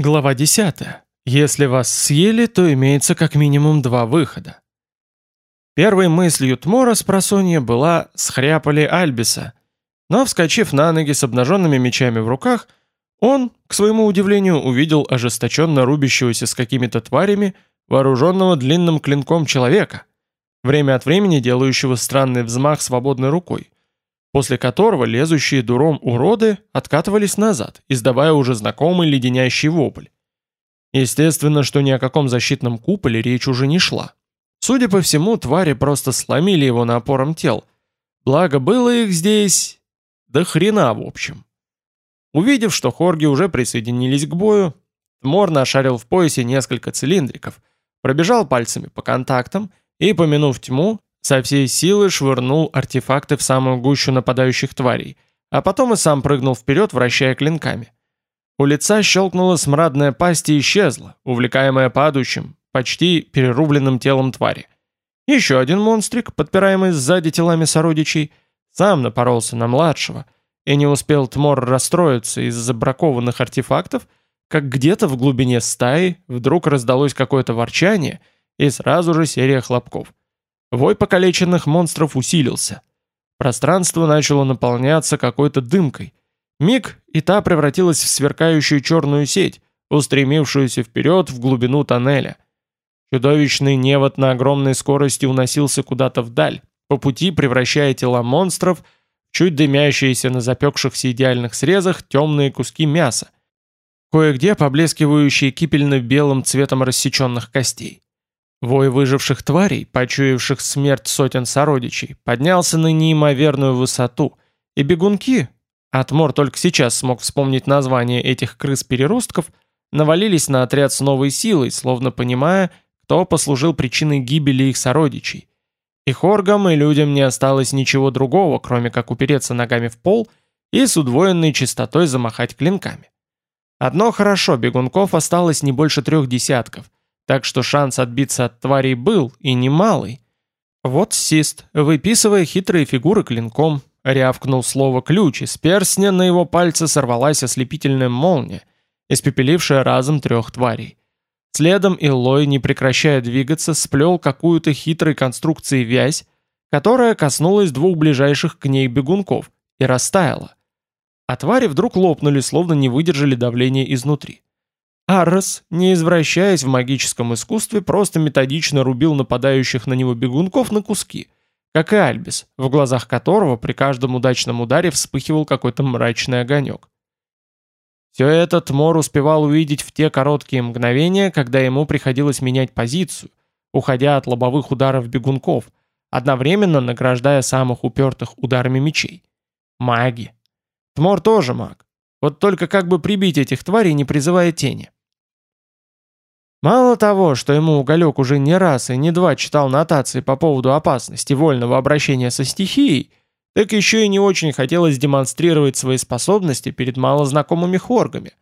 Глава 10. Если вас съели, то имеется как минимум два выхода. Первой мыслью Тмора с просонья была «схряпали Альбиса», но, вскочив на ноги с обнаженными мечами в руках, он, к своему удивлению, увидел ожесточенно рубящегося с какими-то тварями, вооруженного длинным клинком человека, время от времени делающего странный взмах свободной рукой, после которого лезущие дуром уроды откатывались назад, издавая уже знакомый леденящий вопль. Естественно, что ни о каком защитном куполе речь уже не шла. Судя по всему, твари просто сломили его напором тел. Благо, было их здесь... до хрена, в общем. Увидев, что хорги уже присоединились к бою, Тмор нашарил в поясе несколько цилиндриков, пробежал пальцами по контактам и, помянув тьму, со всей силы швырнул артефакты в самую гущу нападающих тварей, а потом и сам прыгнул вперед, вращая клинками. У лица щелкнула смрадная пасть и исчезла, увлекаемая падающим, почти перерубленным телом твари. Еще один монстрик, подпираемый сзади телами сородичей, сам напоролся на младшего, и не успел Тмор расстроиться из-за бракованных артефактов, как где-то в глубине стаи вдруг раздалось какое-то ворчание и сразу же серия хлопков. Вой покалеченных монстров усилился. Пространство начало наполняться какой-то дымкой. Миг, и та превратилась в сверкающую черную сеть, устремившуюся вперед в глубину тоннеля. Чудовищный невод на огромной скорости уносился куда-то вдаль, по пути превращая тела монстров в чуть дымящиеся на запекшихся идеальных срезах темные куски мяса, кое-где поблескивающие кипельно-белым цветом рассеченных костей. Вой выживших тварей, почуявших смерть сотен сородичей, поднялся на неимоверную высоту, и бегунки, Атмор только сейчас смог вспомнить название этих крыс-переростков, навалились на отряд с новой силой, словно понимая, кто послужил причиной гибели их сородичей. И хоргам, и людям не осталось ничего другого, кроме как упереться ногами в пол и с удвоенной частотой замахать клинками. Одно хорошо, бегунков осталось не больше трех десятков – так что шанс отбиться от тварей был, и немалый. Вот Сист, выписывая хитрые фигуры клинком, рявкнул слово «ключ», и с перстня на его пальце сорвалась ослепительная молния, испепелившая разом трех тварей. Следом Иллой, не прекращая двигаться, сплел какую-то хитрой конструкции вязь, которая коснулась двух ближайших к ней бегунков и растаяла. А твари вдруг лопнули, словно не выдержали давления изнутри. Аррос, не извращаясь в магическом искусстве, просто методично рубил нападающих на него бегунков на куски, как и Альбис, в глазах которого при каждом удачном ударе вспыхивал какой-то мрачный огонек. Все это Тмор успевал увидеть в те короткие мгновения, когда ему приходилось менять позицию, уходя от лобовых ударов бегунков, одновременно награждая самых упертых ударами мечей. Маги. Тмор тоже маг. Вот только как бы прибить этих тварей, не призывая тени. Мало того, что ему Уголек уже не раз и не два читал нотации по поводу опасности вольного обращения со стихией, так еще и не очень хотелось демонстрировать свои способности перед малознакомыми хоргами.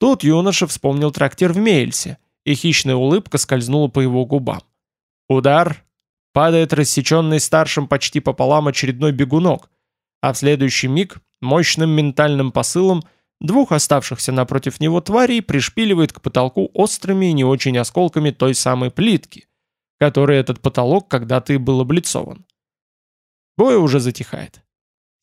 Тут юноша вспомнил трактир в Мейльсе, и хищная улыбка скользнула по его губам. Удар. Падает рассеченный старшим почти пополам очередной бегунок, а в следующий миг мощным ментальным посылом – Двух оставшихся напротив него тварей пришпиливает к потолку острыми и не очень осколками той самой плитки, которой этот потолок когда-то и был облицован. Бой уже затихает.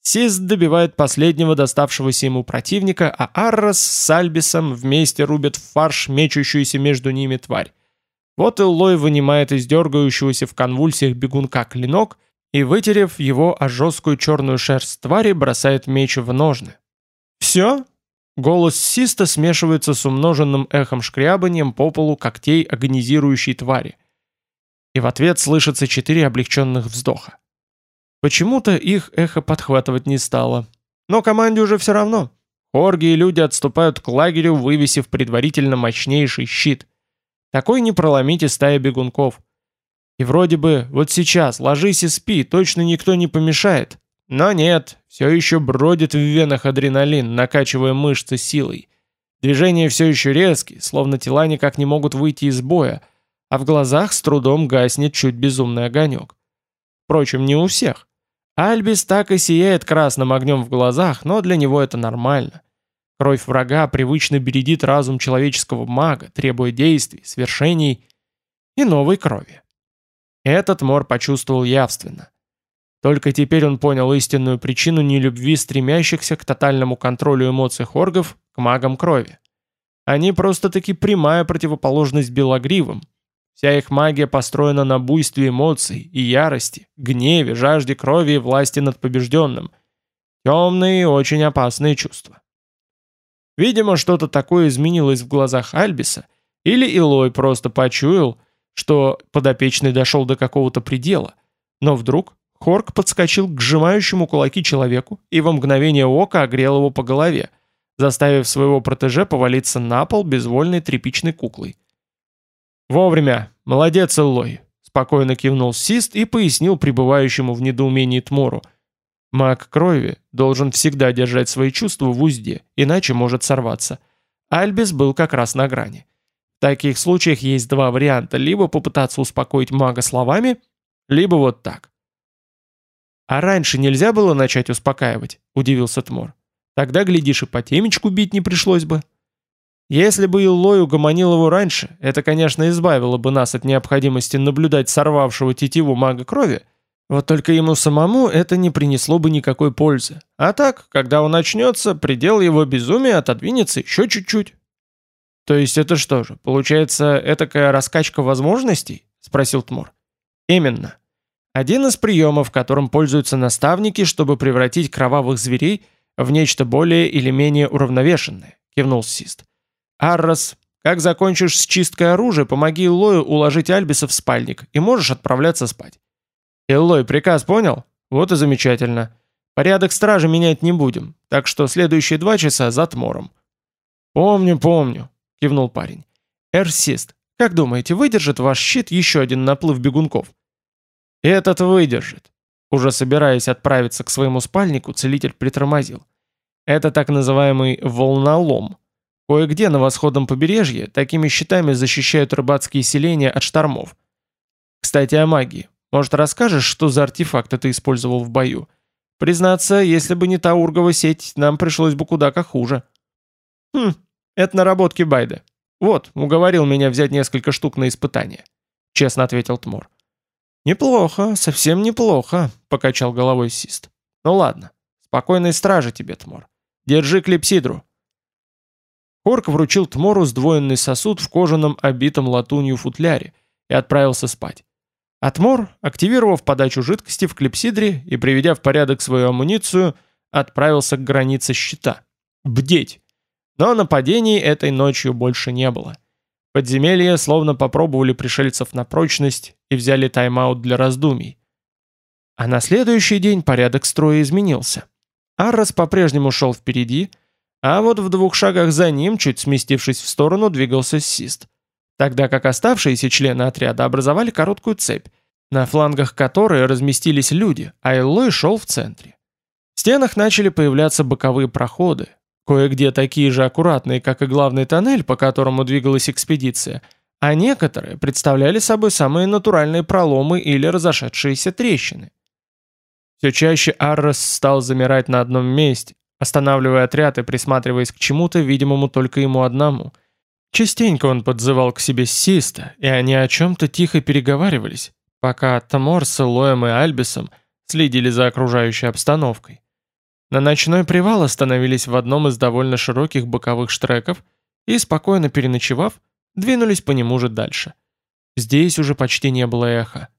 Сис добивает последнего доставшегося ему противника, а Аррос с Альбисом вместе рубят в фарш мечущуюся между ними тварь. Вот Иллой вынимает из дергающегося в конвульсиях бегунка клинок и, вытерев его о жесткую черную шерсть твари, бросает меч в ножны. «Все? Голос Систа смешивается с умноженным эхом шкрябанием по полу когтей агонизирующей твари. И в ответ слышатся четыре облегченных вздоха. Почему-то их эхо подхватывать не стало. Но команде уже все равно. Хорги и люди отступают к лагерю, вывесив предварительно мощнейший щит. Такой не проломите стая бегунков. И вроде бы вот сейчас ложись и спи, точно никто не помешает. Но нет, все еще бродит в венах адреналин, накачивая мышцы силой. Движения все еще резкие, словно тела никак не могут выйти из боя, а в глазах с трудом гаснет чуть безумный огонек. Впрочем, не у всех. Альбис так и сияет красным огнем в глазах, но для него это нормально. Кровь врага привычно бередит разум человеческого мага, требуя действий, свершений и новой крови. Этот Мор почувствовал явственно. Только теперь он понял истинную причину нелюбви стремящихся к тотальному контролю эмоций хоргов к магам крови. Они просто-таки прямая противоположность белогривым. Вся их магия построена на буйстве эмоций и ярости, гневе, жажде крови и власти над побежденным. Темные и очень опасные чувства. Видимо, что-то такое изменилось в глазах Альбиса, или Илой просто почуял, что подопечный дошел до какого-то предела, но вдруг Хорк подскочил к сжимающему кулаки человеку и во мгновение ока огрел его по голове, заставив своего протеже повалиться на пол безвольной тряпичной куклой. «Вовремя! Молодец, Эллой!» спокойно кивнул Сист и пояснил пребывающему в недоумении Тмору. «Маг крови должен всегда держать свои чувства в узде, иначе может сорваться. Альбис был как раз на грани. В таких случаях есть два варианта, либо попытаться успокоить мага словами, либо вот так. «А раньше нельзя было начать успокаивать?» – удивился Тмор. Тогда, глядишь, и по темечку бить не пришлось бы. Если бы Иллой угомонил его раньше, это, конечно, избавило бы нас от необходимости наблюдать сорвавшего тетиву мага крови, вот только ему самому это не принесло бы никакой пользы. А так, когда он начнется, предел его безумия отодвинется еще чуть-чуть. То есть это что же, получается, этакая раскачка возможностей? Спросил Тмор. Именно. Один из приемов, которым пользуются наставники, чтобы превратить кровавых зверей – в нечто более или менее уравновешенное», — кивнул Сист. «Аррос, как закончишь с чисткой оружия, помоги Лою уложить Альбиса в спальник, и можешь отправляться спать». «Эллой, приказ понял? Вот и замечательно. Порядок стражи менять не будем, так что следующие два часа за Тмором». «Помню, помню», — кивнул парень. «Эрсист, как думаете, выдержит ваш щит еще один наплыв бегунков?» «Этот выдержит», уже собираясь отправиться к своему спальнику, целитель притормозил. Это так называемый волнолом. Кое-где на восходном побережье такими щитами защищают рыбацкие селения от штормов. Кстати, о магии. Может, расскажешь, что за артефакты ты использовал в бою? Признаться, если бы не та ургова сеть, нам пришлось бы куда как хуже. Хм, это наработки Байда. Вот, уговорил меня взять несколько штук на испытание. Честно ответил Тмор. «Неплохо, совсем неплохо», — покачал головой Сист. «Ну ладно, спокойной стражи тебе, Тмор. Держи клипсидру». Хорк вручил Тмору сдвоенный сосуд в кожаном обитом латунью футляре и отправился спать. А Тмор, активировав подачу жидкости в клипсидре и приведя в порядок свою амуницию, отправился к границе щита. Бдеть! Но нападений этой ночью больше не было. Подземелья словно попробовали пришельцев на прочность и взяли тайм-аут для раздумий. А на следующий день порядок строя изменился. Аррос по-прежнему шел впереди, а вот в двух шагах за ним, чуть сместившись в сторону, двигался Сист. Тогда как оставшиеся члены отряда образовали короткую цепь, на флангах которой разместились люди, а Эллой шел в центре. В стенах начали появляться боковые проходы, Кое-где такие же аккуратные, как и главный тоннель, по которому двигалась экспедиция, а некоторые представляли собой самые натуральные проломы или разошедшиеся трещины. Все чаще Аррос стал замирать на одном месте, останавливая отряд и присматриваясь к чему-то, видимому только ему одному. Частенько он подзывал к себе Систа, и они о чем-то тихо переговаривались, пока Тамор с Лоем и Альбисом следили за окружающей обстановкой. На ночной привал остановились в одном из довольно широких боковых штреков и, спокойно переночевав, двинулись по нему же дальше. Здесь уже почти не было эха.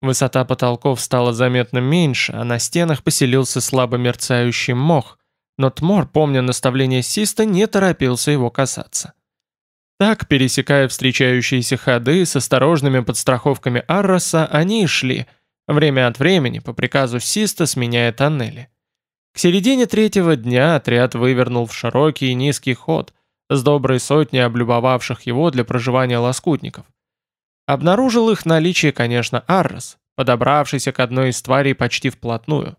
Высота потолков стала заметно меньше, а на стенах поселился слабо мерцающий мох, но Тмор, помня наставление Систа, не торопился его касаться. Так, пересекая встречающиеся ходы с осторожными подстраховками Арроса, они и шли, время от времени, по приказу Систа, сменяя тоннели. К середине третьего дня отряд вывернул в широкий и низкий ход, с доброй сотней облюбовавших его для проживания лоскутников. Обнаружил их наличие, конечно, Аррос, подобравшийся к одной из тварей почти вплотную.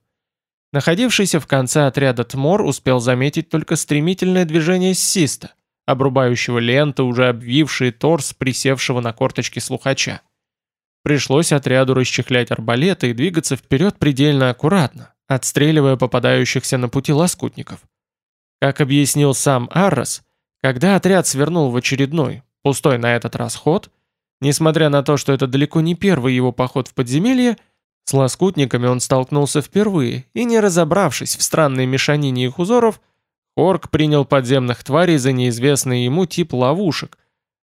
Находившийся в конце отряда Тмор успел заметить только стремительное движение Систа, обрубающего ленты, уже обвившие торс присевшего на корточки слухача. Пришлось отряду расчехлять арбалеты и двигаться вперед предельно аккуратно, отстреливая попадающихся на пути лоскутников. Как объяснил сам Аррос, когда отряд свернул в очередной, пустой на этот раз ход, несмотря на то, что это далеко не первый его поход в подземелье, с лоскутниками он столкнулся впервые, и не разобравшись в странной мешанине их узоров, Орк принял подземных тварей за неизвестный ему тип ловушек,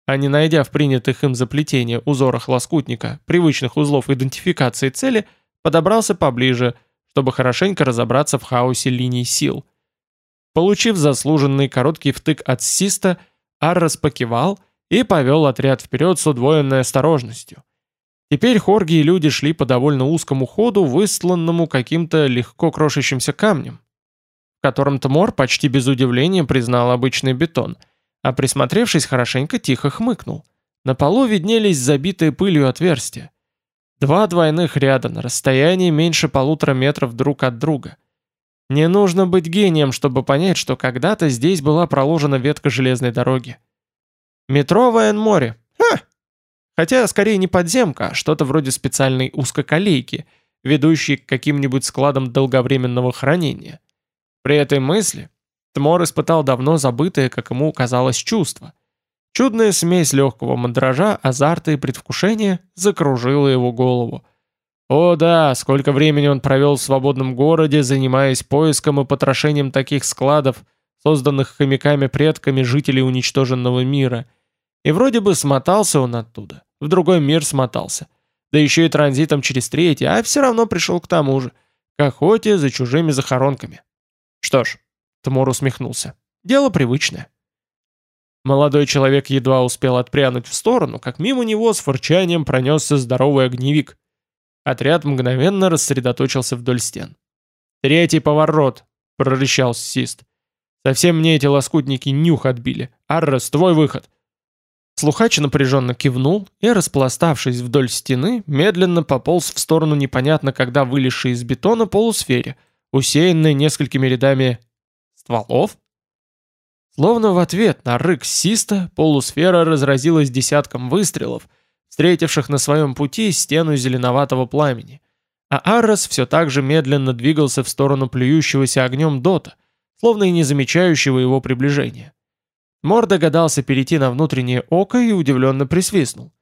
а не найдя в принятых им заплетения узорах лоскутника привычных узлов идентификации цели, подобрался поближе, чтобы хорошенько разобраться в хаосе линий сил. Получив заслуженный короткий втык от Систа, Аррос покивал и повел отряд вперед с удвоенной осторожностью. Теперь хорги и люди шли по довольно узкому ходу, выстланному каким-то легко крошащимся камнем, в котором Тмор почти без удивления признал обычный бетон, а присмотревшись хорошенько, тихо хмыкнул. На полу виднелись забитые пылью отверстия. Два двойных ряда на расстоянии меньше полутора метров друг от друга. Не нужно быть гением, чтобы понять, что когда-то здесь была проложена ветка железной дороги. Метровое море. Ха! Хотя скорее не подземка, а что-то вроде специальной узкоколейки, ведущей к каким-нибудь складам долговременного хранения. При этой мысли Тмор испытал давно забытое, как ему казалось, чувство. Чудная смесь легкого мандража, азарта и предвкушения закружила его голову. О да, сколько времени он провел в свободном городе, занимаясь поиском и потрошением таких складов, созданных хомяками-предками жителей уничтоженного мира. И вроде бы смотался он оттуда, в другой мир смотался. Да еще и транзитом через третий, а все равно пришел к тому же, к охоте за чужими захоронками. Что ж, Тмор усмехнулся. Дело привычное. Молодой человек едва успел отпрянуть в сторону, как мимо него с фырчанием пронесся здоровый огневик. Отряд мгновенно рассредоточился вдоль стен. «Третий поворот!» — прорычал Сист. «Совсем мне эти лоскутники нюх отбили. Аррес, твой выход!» Слухач напряженно кивнул и, распластавшись вдоль стены, медленно пополз в сторону непонятно когда вылезшей из бетона полусфере, усеянной несколькими рядами стволов. Словно в ответ на рык Систа полусфера разразилась десятком выстрелов — встретивших на своем пути стену зеленоватого пламени. А Аррос все так же медленно двигался в сторону плюющегося огнем Дота, словно и не замечающего его приближения. Мор догадался перейти на внутреннее око и удивленно присвистнул.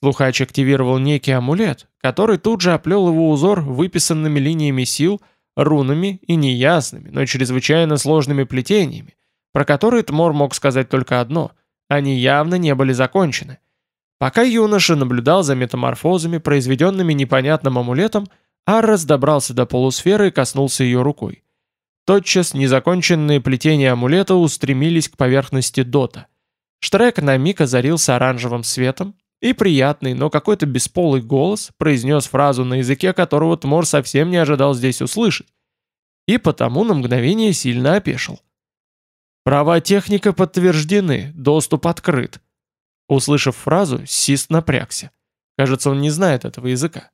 Слухач активировал некий амулет, который тут же оплел его узор выписанными линиями сил, рунами и неясными, но чрезвычайно сложными плетениями, про которые Тмор мог сказать только одно – они явно не были закончены – Пока юноша наблюдал за метаморфозами, произведенными непонятным амулетом, Аррес добрался до полусферы и коснулся ее рукой. Тотчас незаконченные плетения амулета устремились к поверхности дота. Штрек на миг озарился оранжевым светом, и приятный, но какой-то бесполый голос произнес фразу на языке, которого Тмор совсем не ожидал здесь услышать, и потому на мгновение сильно опешил. «Права техника подтверждены, доступ открыт», Услышав фразу, Сист напрягся. Кажется, он не знает этого языка.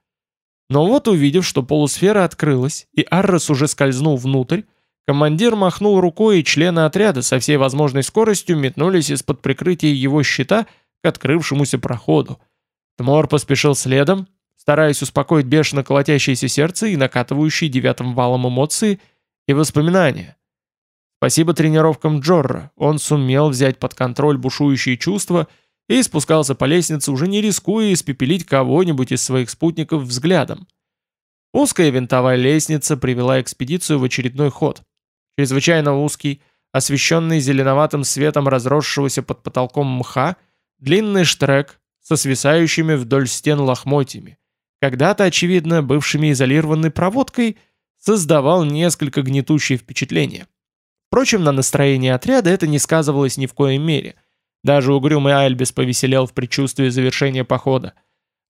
Но вот увидев, что полусфера открылась, и Аррес уже скользнул внутрь, командир махнул рукой, и члены отряда со всей возможной скоростью метнулись из-под прикрытия его щита к открывшемуся проходу. Тмор поспешил следом, стараясь успокоить бешено колотящееся сердце и накатывающие девятым валом эмоции и воспоминания. Спасибо тренировкам Джорра, он сумел взять под контроль бушующие чувства и спускался по лестнице, уже не рискуя испепелить кого-нибудь из своих спутников взглядом. Узкая винтовая лестница привела экспедицию в очередной ход. Чрезвычайно узкий, освещенный зеленоватым светом разросшегося под потолком мха, длинный штрек со свисающими вдоль стен лохмотьями, когда-то, очевидно, бывшими изолированной проводкой, создавал несколько гнетущее впечатление. Впрочем, на настроение отряда это не сказывалось ни в коей мере – даже угрюмый Альбис повеселел в предчувствии завершения похода.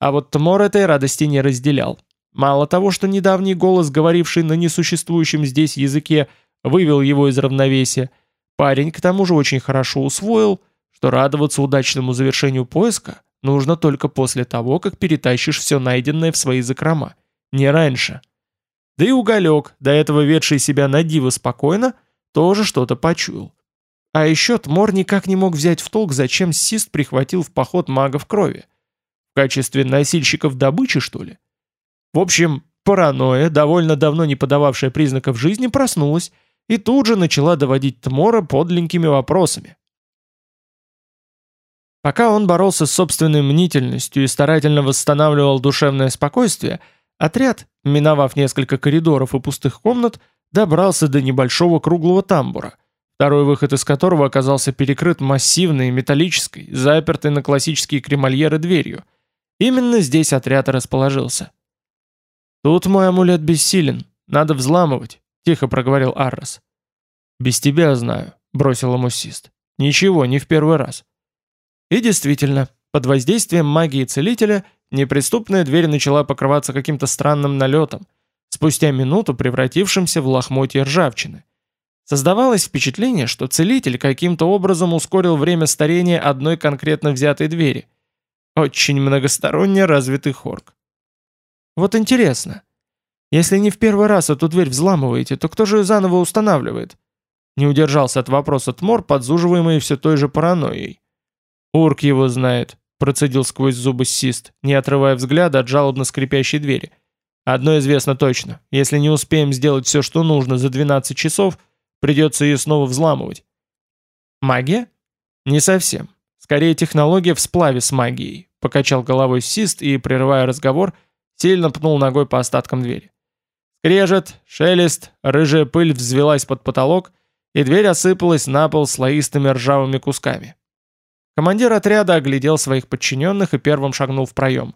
А вот Тмор этой радости не разделял. Мало того, что недавний голос, говоривший на несуществующем здесь языке, вывел его из равновесия, парень к тому же очень хорошо усвоил, что радоваться удачному завершению поиска нужно только после того, как перетащишь все найденное в свои закрома, не раньше. Да и уголек, до этого ведший себя на диво спокойно, тоже что-то почуял. А еще Тмор никак не мог взять в толк, зачем Сист прихватил в поход магов крови. В качестве носильщиков добычи, что ли? В общем, паранойя, довольно давно не подававшая признаков жизни, проснулась и тут же начала доводить Тмора подленькими вопросами. Пока он боролся с собственной мнительностью и старательно восстанавливал душевное спокойствие, отряд, миновав несколько коридоров и пустых комнат, добрался до небольшого круглого тамбура, второй выход из которого оказался перекрыт массивной металлической, запертой на классические кремольеры дверью. Именно здесь отряд расположился. «Тут мой амулет бессилен, надо взламывать», — тихо проговорил Аррос. «Без тебя знаю», — бросил ему Сист. «Ничего, не в первый раз». И действительно, под воздействием магии целителя неприступная дверь начала покрываться каким-то странным налетом, спустя минуту превратившимся в лохмотье ржавчины. Создавалось впечатление, что целитель каким-то образом ускорил время старения одной конкретно взятой двери. Очень многосторонне развитый хорк. Вот интересно, если не в первый раз эту дверь взламываете, то кто же ее заново устанавливает? Не удержался от вопроса Тмор, подзуживаемый все той же паранойей. «Урк его знает», — процедил сквозь зубы Сист, не отрывая взгляда от жалобно скрипящей двери. «Одно известно точно. Если не успеем сделать все, что нужно за 12 часов, придется ее снова взламывать». «Магия?» «Не совсем. Скорее технология в сплаве с магией», — покачал головой Сист и, прерывая разговор, сильно пнул ногой по остаткам двери. Скрежет, шелест, рыжая пыль взвелась под потолок, и дверь осыпалась на пол слоистыми ржавыми кусками. Командир отряда оглядел своих подчиненных и первым шагнул в проем.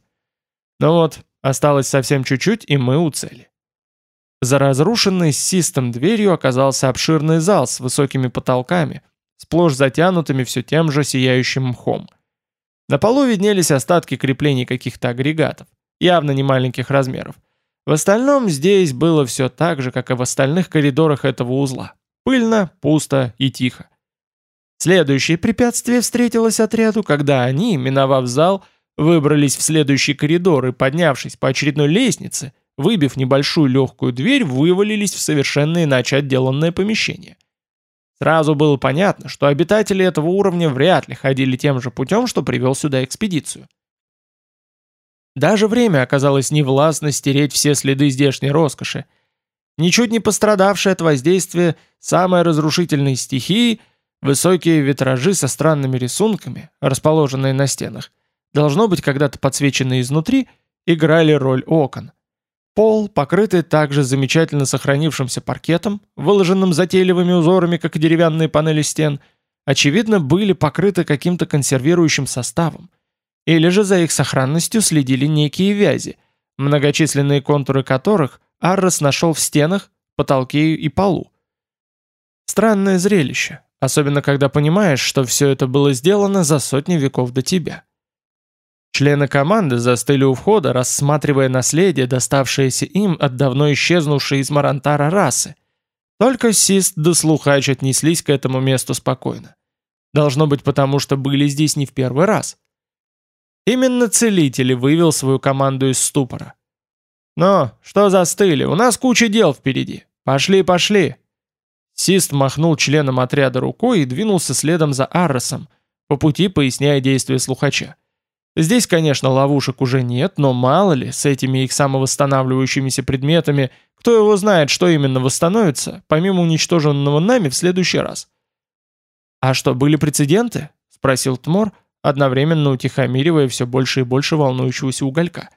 Ну вот, осталось совсем чуть-чуть, и мы у цели. За разрушенной систем дверью оказался обширный зал с высокими потолками, сплошь затянутыми все тем же сияющим мхом. На полу виднелись остатки креплений каких-то агрегатов, явно не маленьких размеров. В остальном здесь было все так же, как и в остальных коридорах этого узла. Пыльно, пусто и тихо. Следующее препятствие встретилось отряду, когда они, миновав зал, выбрались в следующий коридор и, поднявшись по очередной лестнице, выбив небольшую легкую дверь, вывалились в совершенно иначе отделанное помещение. Сразу было понятно, что обитатели этого уровня вряд ли ходили тем же путем, что привел сюда экспедицию. Даже время оказалось невластно стереть все следы здешней роскоши. Ничуть не пострадавшие от воздействия самой разрушительной стихии – Высокие витражи со странными рисунками, расположенные на стенах, должно быть когда-то подсвеченные изнутри, играли роль окон. Пол, покрытый также замечательно сохранившимся паркетом, выложенным затейливыми узорами, как и деревянные панели стен, очевидно, были покрыты каким-то консервирующим составом. Или же за их сохранностью следили некие вязи, многочисленные контуры которых Аррос нашел в стенах, потолке и полу. Странное зрелище, Особенно когда понимаешь, что все это было сделано за сотни веков до тебя. Члены команды застыли у входа, рассматривая наследие, доставшееся им от давно исчезнувшей из Марантара расы. Только Сист да Слухач отнеслись к этому месту спокойно. Должно быть потому, что были здесь не в первый раз. Именно Целитель вывел свою команду из ступора. «Но, что застыли? У нас куча дел впереди. Пошли, пошли!» Сист махнул членом отряда рукой и двинулся следом за Арросом, по пути поясняя действия слухача. Здесь, конечно, ловушек уже нет, но мало ли, с этими их самовосстанавливающимися предметами, кто его знает, что именно восстановится, помимо уничтоженного нами в следующий раз. «А что, были прецеденты?» — спросил Тмор, одновременно утихомиривая все больше и больше волнующегося уголька.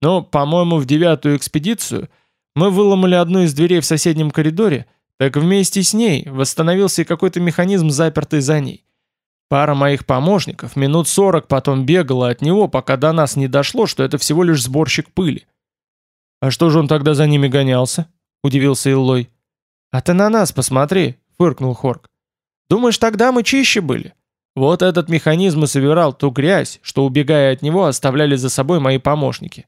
«Ну, по-моему, в девятую экспедицию мы выломали одну из дверей в соседнем коридоре, так вместе с ней восстановился и какой-то механизм, запертый за ней. Пара моих помощников минут сорок потом бегала от него, пока до нас не дошло, что это всего лишь сборщик пыли. «А что же он тогда за ними гонялся?» — удивился Иллой. «А ты на нас посмотри», — фыркнул Хорк. «Думаешь, тогда мы чище были? Вот этот механизм и собирал ту грязь, что, убегая от него, оставляли за собой мои помощники.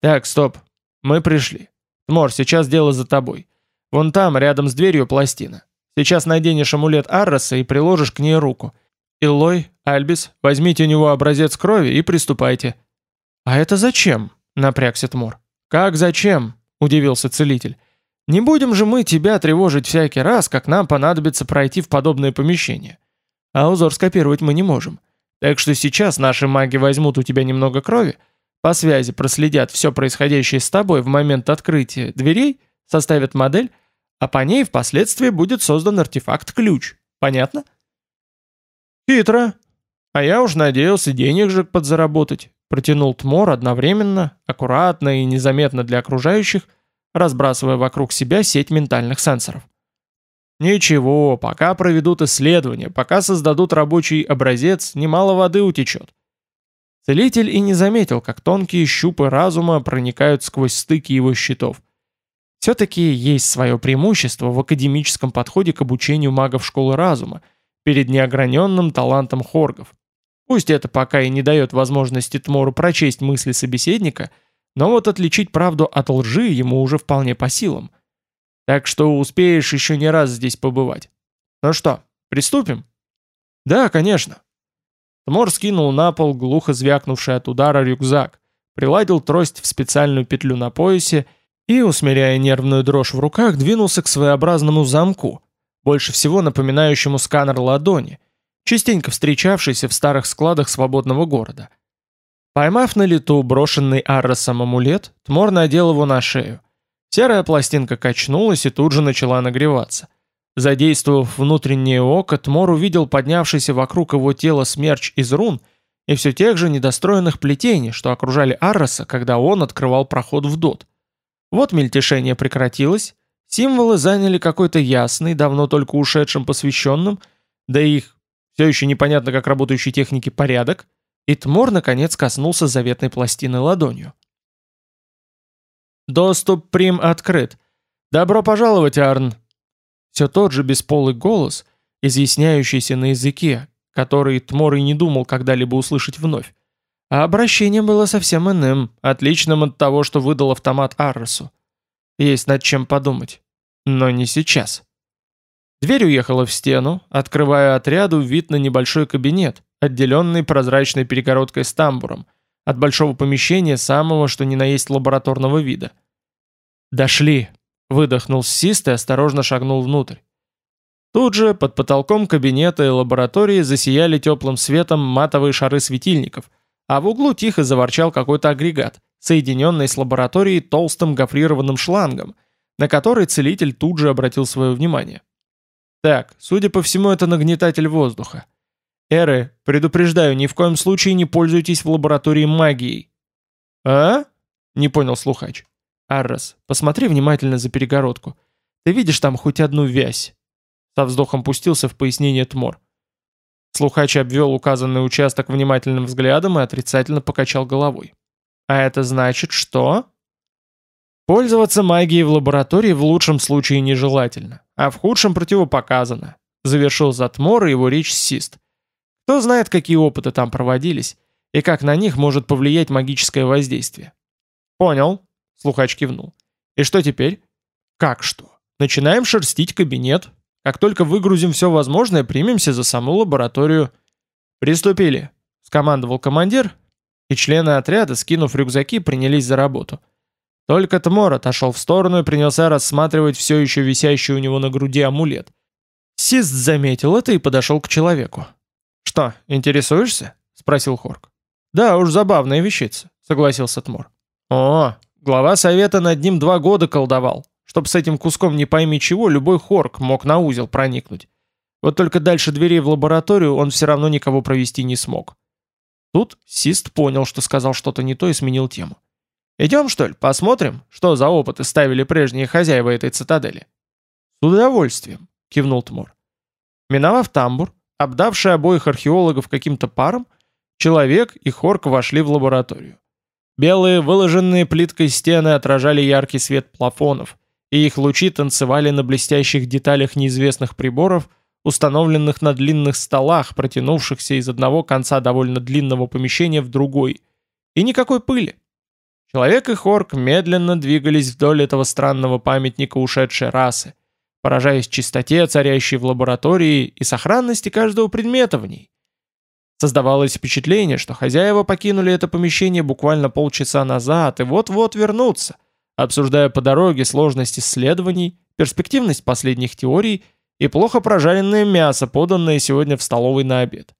Так, стоп, мы пришли. Тмор, сейчас дело за тобой. Вон там, рядом с дверью, пластина. Сейчас наденешь амулет Арроса и приложишь к ней руку. Илой, Альбис, возьмите у него образец крови и приступайте». «А это зачем?» — напрягся Тмор. «Как зачем?» — удивился целитель. «Не будем же мы тебя тревожить всякий раз, как нам понадобится пройти в подобное помещение. А узор скопировать мы не можем. Так что сейчас наши маги возьмут у тебя немного крови, по связи проследят все происходящее с тобой в момент открытия дверей, составят модель, а по ней впоследствии будет создан артефакт-ключ. Понятно? Хитро. А я уж надеялся денег же подзаработать. Протянул Тмор одновременно, аккуратно и незаметно для окружающих, разбрасывая вокруг себя сеть ментальных сенсоров. Ничего, пока проведут исследования, пока создадут рабочий образец, немало воды утечет. Целитель и не заметил, как тонкие щупы разума проникают сквозь стыки его щитов. Все-таки есть свое преимущество в академическом подходе к обучению магов школы разума перед неограненным талантом хоргов. Пусть это пока и не дает возможности Тмору прочесть мысли собеседника, но вот отличить правду от лжи ему уже вполне по силам. Так что успеешь еще не раз здесь побывать. Ну что, приступим? Да, конечно. Тмор скинул на пол глухо звякнувший от удара рюкзак, приладил трость в специальную петлю на поясе и, усмиряя нервную дрожь в руках, двинулся к своеобразному замку, больше всего напоминающему сканер ладони, частенько встречавшийся в старых складах свободного города. Поймав на лету брошенный Арросом амулет, Тмор надел его на шею. Серая пластинка качнулась и тут же начала нагреваться. Задействовав внутреннее око, Тмор увидел поднявшийся вокруг его тела смерч из рун и все тех же недостроенных плетений, что окружали Арроса, когда он открывал проход в дот. Вот мельтешение прекратилось, символы заняли какой-то ясный, давно только ушедшим посвященным, да их все еще непонятно как работающей техники порядок, и Тмор наконец коснулся заветной пластины ладонью. «Доступ прим открыт. Добро пожаловать, Арн!» Все тот же бесполый голос, изъясняющийся на языке, который Тмор и не думал когда-либо услышать вновь. А обращение было совсем иным, отличным от того, что выдал автомат Арресу. Есть над чем подумать. Но не сейчас. Дверь уехала в стену, открывая отряду вид на небольшой кабинет, отделенный прозрачной перегородкой с тамбуром, от большого помещения самого что ни на есть лабораторного вида. «Дошли!» — выдохнул Сист и осторожно шагнул внутрь. Тут же под потолком кабинета и лаборатории засияли теплым светом матовые шары светильников, а в углу тихо заворчал какой-то агрегат, соединенный с лабораторией толстым гофрированным шлангом, на который целитель тут же обратил свое внимание. Так, судя по всему, это нагнетатель воздуха. Эры, предупреждаю, ни в коем случае не пользуйтесь в лаборатории магией. А? Не понял слухач. Аррос, посмотри внимательно за перегородку. Ты видишь там хоть одну вязь? Со вздохом пустился в пояснение Тмор. Слухач обвел указанный участок внимательным взглядом и отрицательно покачал головой. А это значит что? Пользоваться магией в лаборатории в лучшем случае нежелательно, а в худшем противопоказано, завершил Затмор и его речь Сист. Кто знает, какие опыты там проводились, и как на них может повлиять магическое воздействие. Понял, слухач кивнул. И что теперь? Как что? Начинаем шерстить кабинет. Как только выгрузим все возможное, примемся за саму лабораторию. Приступили, скомандовал командир, и члены отряда, скинув рюкзаки, принялись за работу. Только Тмор отошел в сторону и принялся рассматривать все еще висящий у него на груди амулет. Сист заметил это и подошел к человеку. «Что, интересуешься?» — спросил Хорк. «Да уж, забавная вещица», — согласился Тмор. «О, глава совета над ним два года колдовал. Чтоб с этим куском не пойми чего, любой Хорк мог на узел проникнуть. Вот только дальше дверей в лабораторию он все равно никого провести не смог». Тут Сист понял, что сказал что-то не то и сменил тему. Идем, что ли, посмотрим, что за опыты ставили прежние хозяева этой цитадели?» «С удовольствием», — кивнул Тмор. Миновав тамбур, обдавший обоих археологов каким-то паром, человек и Хорк вошли в лабораторию. Белые, выложенные плиткой стены отражали яркий свет плафонов, и их лучи танцевали на блестящих деталях неизвестных приборов, установленных на длинных столах, протянувшихся из одного конца довольно длинного помещения в другой. И никакой пыли. Человек и Хорк медленно двигались вдоль этого странного памятника ушедшей расы, поражаясь чистоте, царящей в лаборатории, и сохранности каждого предмета в ней. Создавалось впечатление, что хозяева покинули это помещение буквально полчаса назад и вот-вот вернутся, обсуждая по дороге сложность исследований, перспективность последних теорий и плохо прожаренное мясо, поданное сегодня в столовой на обед.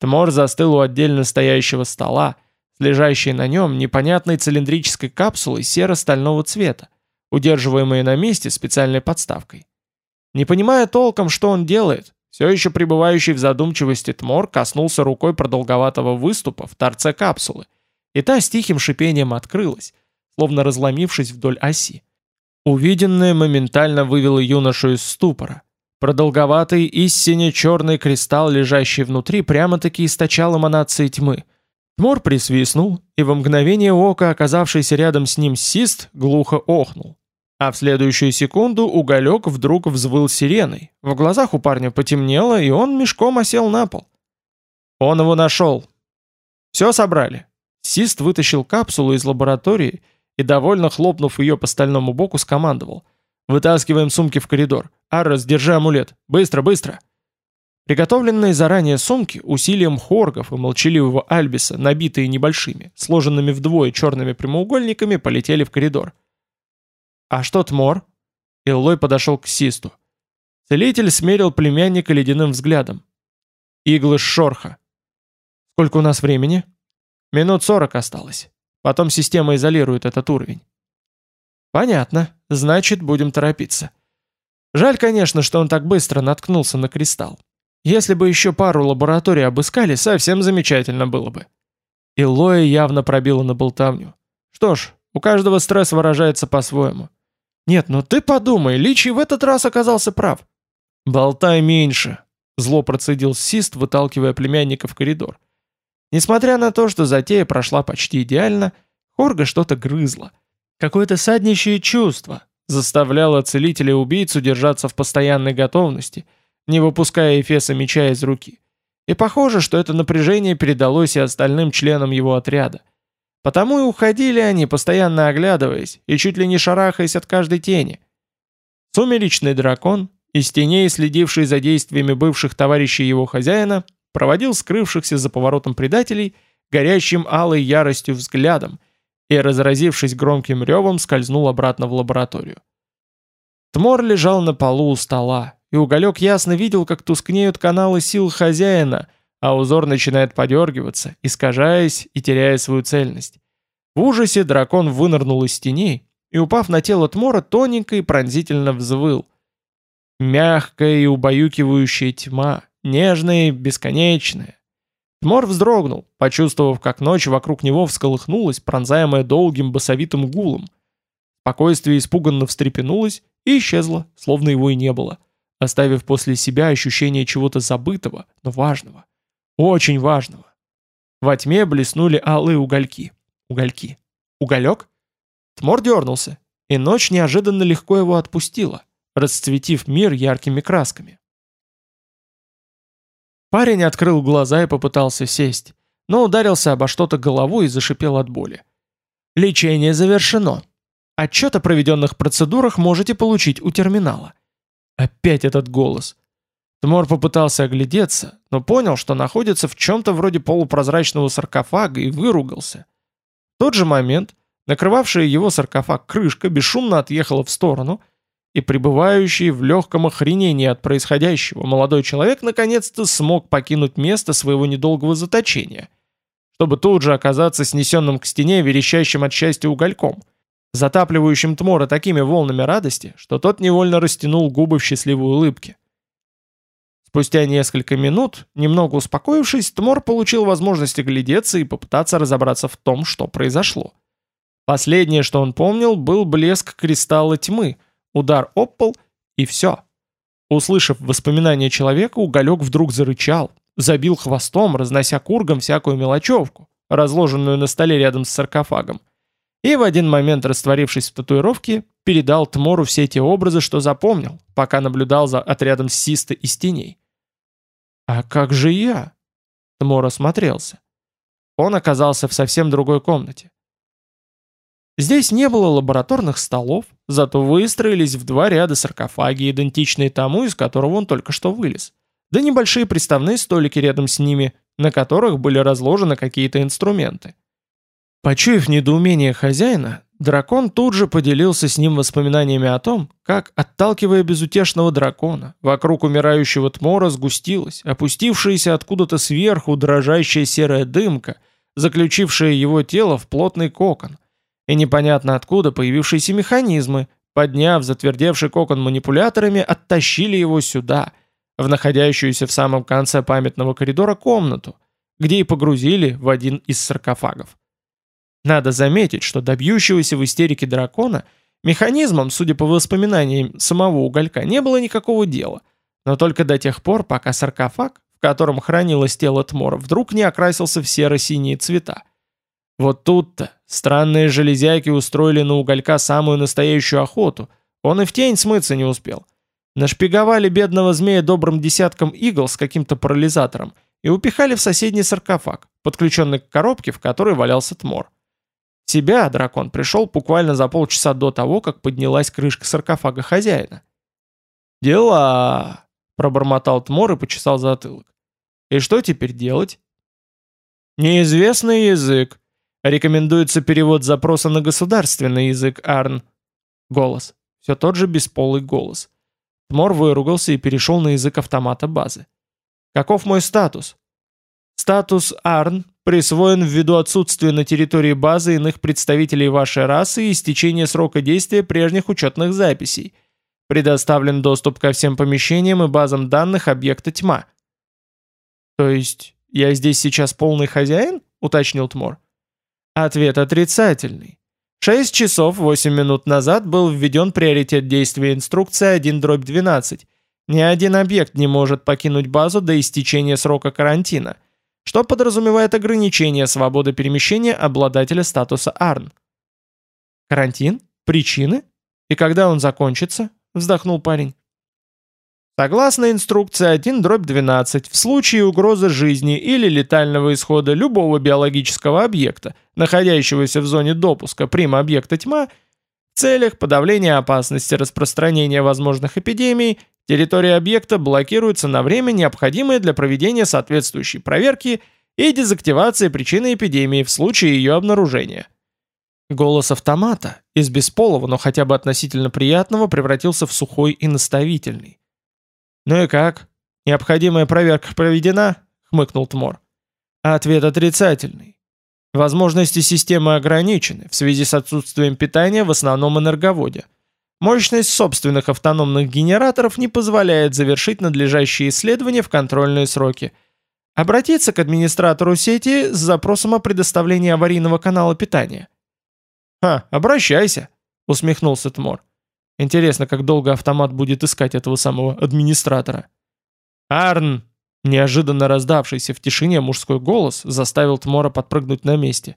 Тмор застыл у отдельно стоящего стола, с лежащей на нем непонятной цилиндрической капсулой серо-стального цвета, удерживаемые на месте специальной подставкой. Не понимая толком, что он делает, все еще пребывающий в задумчивости Тмор коснулся рукой продолговатого выступа в торце капсулы, и та с тихим шипением открылась, словно разломившись вдоль оси. Увиденное моментально вывело юношу из ступора. Продолговатый истине черный кристалл, лежащий внутри, прямо-таки источал эманации тьмы. Тмор присвистнул, и во мгновение ока оказавшийся рядом с ним сист глухо охнул. А в следующую секунду уголек вдруг взвыл сиреной. В глазах у парня потемнело, и он мешком осел на пол. Он его нашел. Все собрали. Сист вытащил капсулу из лаборатории и, довольно хлопнув ее по стальному боку, скомандовал. «Вытаскиваем сумки в коридор. Аррес, держи амулет. Быстро, быстро!» Приготовленные заранее сумки усилием хоргов и молчаливого Альбиса, набитые небольшими, сложенными вдвое черными прямоугольниками, полетели в коридор. «А что Тмор?» Иллой подошел к Систу. Целитель смерил племянника ледяным взглядом. «Иглы шорха». «Сколько у нас времени?» «Минут сорок осталось. Потом система изолирует этот уровень». «Понятно. Значит, будем торопиться». Жаль, конечно, что он так быстро наткнулся на кристалл. Если бы еще пару лабораторий обыскали, совсем замечательно было бы. Илоя явно пробила на болтовню. Что ж, у каждого стресс выражается по-своему. Нет, ну ты подумай, Личий в этот раз оказался прав. Болтай меньше, зло процедил Сист, выталкивая племянника в коридор. Несмотря на то, что затея прошла почти идеально, Хорга что-то грызла. Какое-то саднищее чувство заставляло целителя-убийцу держаться в постоянной готовности, не выпуская Эфеса меча из руки. И похоже, что это напряжение передалось и остальным членам его отряда – Потому и уходили они, постоянно оглядываясь и чуть ли не шарахаясь от каждой тени. Сумеречный дракон, из теней следивший за действиями бывших товарищей его хозяина, проводил скрывшихся за поворотом предателей горящим алой яростью взглядом и, разразившись громким ревом, скользнул обратно в лабораторию. Тмор лежал на полу у стола, и уголек ясно видел, как тускнеют каналы сил хозяина, а узор начинает подергиваться, искажаясь и теряя свою цельность. В ужасе дракон вынырнул из теней и, упав на тело Тмора, тоненько и пронзительно взвыл. Мягкая и убаюкивающая тьма, нежная и бесконечная. Тмор вздрогнул, почувствовав, как ночь вокруг него всколыхнулась, пронзаемая долгим басовитым гулом. Спокойствие испуганно встрепенулось и исчезло, словно его и не было, оставив после себя ощущение чего-то забытого, но важного. Очень важного. Во тьме блеснули алые угольки. Угольки. Уголек? Тмор дернулся, и ночь неожиданно легко его отпустила, расцветив мир яркими красками. Парень открыл глаза и попытался сесть, но ударился обо что-то головой и зашипел от боли. Лечение завершено. Отчет о проведенных процедурах можете получить у терминала. Опять этот голос. Тмор попытался оглядеться, но понял, что находится в чем-то вроде полупрозрачного саркофага и выругался. В тот же момент накрывавшая его саркофаг крышка бесшумно отъехала в сторону, и пребывающий в легком охренении от происходящего молодой человек наконец-то смог покинуть место своего недолгого заточения, чтобы тут же оказаться снесенным к стене верещащим от счастья угольком, затапливающим Тмора такими волнами радости, что тот невольно растянул губы в счастливой улыбке. Спустя несколько минут, немного успокоившись, Тмор получил возможность оглядеться и попытаться разобраться в том, что произошло. Последнее, что он помнил, был блеск кристалла тьмы, удар об пол и все. Услышав воспоминания человека, уголек вдруг зарычал, забил хвостом, разнося кургом всякую мелочевку, разложенную на столе рядом с саркофагом, и в один момент, растворившись в татуировке, передал Тмору все те образы, что запомнил, пока наблюдал за отрядом Систа из теней. «А как же я?» Тмор осмотрелся. Он оказался в совсем другой комнате. Здесь не было лабораторных столов, зато выстроились в два ряда саркофаги, идентичные тому, из которого он только что вылез. Да небольшие приставные столики рядом с ними, на которых были разложены какие-то инструменты. Почуяв недоумение хозяина, Дракон тут же поделился с ним воспоминаниями о том, как, отталкивая безутешного дракона, вокруг умирающего Тмора сгустилась, опустившаяся откуда-то сверху дрожащая серая дымка, заключившая его тело в плотный кокон, и непонятно откуда появившиеся механизмы, подняв затвердевший кокон манипуляторами, оттащили его сюда, в находящуюся в самом конце памятного коридора комнату, где и погрузили в один из саркофагов. Надо заметить, что добьющегося в истерике дракона механизмом, судя по воспоминаниям самого уголька, не было никакого дела, но только до тех пор, пока саркофаг, в котором хранилось тело Тмора, вдруг не окрасился в серо-синие цвета. Вот тут-то странные железяки устроили на уголька самую настоящую охоту, он и в тень смыться не успел. Нашпиговали бедного змея добрым десятком игл с каким-то парализатором и упихали в соседний саркофаг, подключенный к коробке, в которой валялся Тмор себя дракон пришел буквально за полчаса до того, как поднялась крышка саркофага хозяина. «Дела!» — пробормотал Тмор и почесал затылок. «И что теперь делать?» «Неизвестный язык. Рекомендуется перевод запроса на государственный язык, Арн». Голос. Все тот же бесполый голос. Тмор выругался и перешел на язык автомата базы. «Каков мой статус?» «Статус Арн присвоен ввиду отсутствия на территории базы иных представителей вашей расы и истечения срока действия прежних учетных записей. Предоставлен доступ ко всем помещениям и базам данных объекта тьма. То есть я здесь сейчас полный хозяин? уточнил Тмор. Ответ отрицательный. 6 часов 8 минут назад был введен приоритет действия инструкция 1-12. Ни один объект не может покинуть базу до истечения срока карантина что подразумевает ограничение свободы перемещения обладателя статуса АРН. «Карантин? Причины? И когда он закончится?» – вздохнул парень. Согласно инструкции 1-12, в случае угрозы жизни или летального исхода любого биологического объекта, находящегося в зоне допуска прима объекта тьма, в целях подавления опасности распространения возможных эпидемий Территория объекта блокируется на время, необходимое для проведения соответствующей проверки и дезактивации причины эпидемии в случае ее обнаружения. Голос автомата, из бесполого, но хотя бы относительно приятного, превратился в сухой и наставительный. «Ну и как? Необходимая проверка проведена?» — хмыкнул Тмор. ответ отрицательный. Возможности системы ограничены в связи с отсутствием питания в основном энерговоде. Мощность собственных автономных генераторов не позволяет завершить надлежащие исследования в контрольные сроки. Обратиться к администратору сети с запросом о предоставлении аварийного канала питания. «Ха, обращайся», — усмехнулся Тмор. «Интересно, как долго автомат будет искать этого самого администратора». «Арн!» — неожиданно раздавшийся в тишине мужской голос заставил Тмора подпрыгнуть на месте.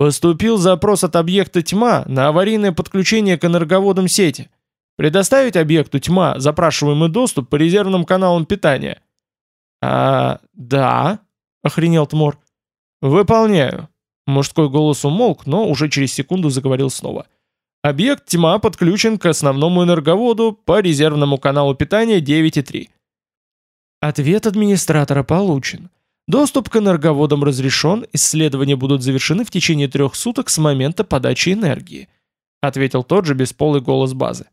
Поступил запрос от объекта тьма на аварийное подключение к энерговодам сети. Предоставить объекту тьма запрашиваемый доступ по резервным каналам питания. А, да, охренел Тмор. Выполняю. Мужской голос умолк, но уже через секунду заговорил снова. Объект тьма подключен к основному энерговоду по резервному каналу питания 9.3. Ответ администратора получен. Доступ к энерговодам разрешен, исследования будут завершены в течение трех суток с момента подачи энергии», ответил тот же бесполый голос базы.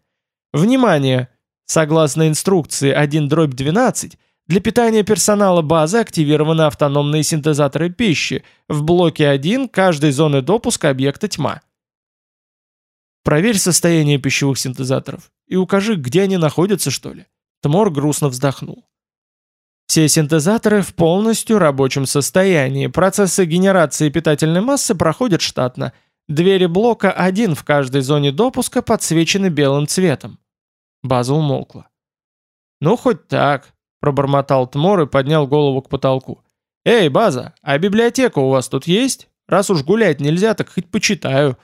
«Внимание! Согласно инструкции 1-12, для питания персонала базы активированы автономные синтезаторы пищи в блоке 1 каждой зоны допуска объекта тьма. Проверь состояние пищевых синтезаторов и укажи, где они находятся, что ли. Тмор грустно вздохнул. Все синтезаторы в полностью рабочем состоянии. Процессы генерации питательной массы проходят штатно. Двери блока 1 в каждой зоне допуска подсвечены белым цветом. База умолкла. «Ну, хоть так», — пробормотал Тмор и поднял голову к потолку. «Эй, база, а библиотека у вас тут есть? Раз уж гулять нельзя, так хоть почитаю».